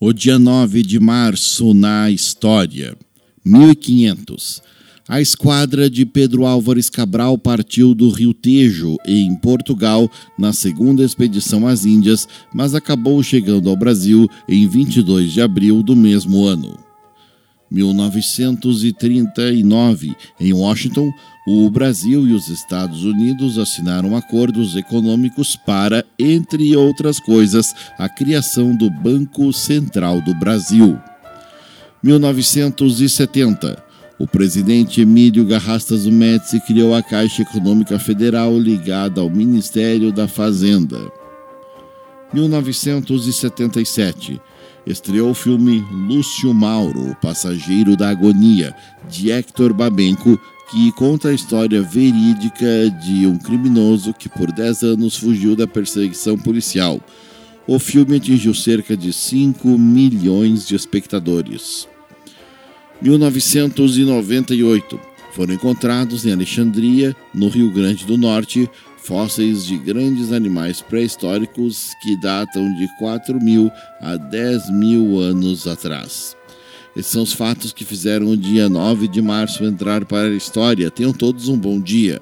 O dia 9 de março na história. 1500. A esquadra de Pedro Álvares Cabral partiu do Rio Tejo, em Portugal, na segunda expedição às Índias, mas acabou chegando ao Brasil em 22 de abril do mesmo ano. 1939, em Washington, o Brasil e os Estados Unidos assinaram acordos econômicos para, entre outras coisas, a criação do Banco Central do Brasil. 1970. O presidente Emílio Garrastas Médici criou a Caixa Econômica Federal ligada ao Ministério da Fazenda. 1977 estreou o filme Lúcio Mauro, o Passageiro da Agonia, de Hector Babenco, que conta a história verídica de um criminoso que por 10 anos fugiu da perseguição policial. O filme atingiu cerca de 5 milhões de espectadores. 1998 foram encontrados em Alexandria, no Rio Grande do Norte, fósseis de grandes animais pré-históricos que datam de 4 mil a 10 mil anos atrás. Esses são os fatos que fizeram o dia 9 de março entrar para a história. Tenham todos um bom dia.